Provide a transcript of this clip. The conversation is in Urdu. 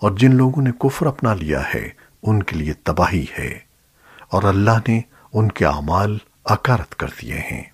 اور جن لوگوں نے کفر اپنا لیا ہے، ان کے لیے تباہی ہے۔ اور اللہ نے ان کے اعمال اکارت کر دیے ہیں۔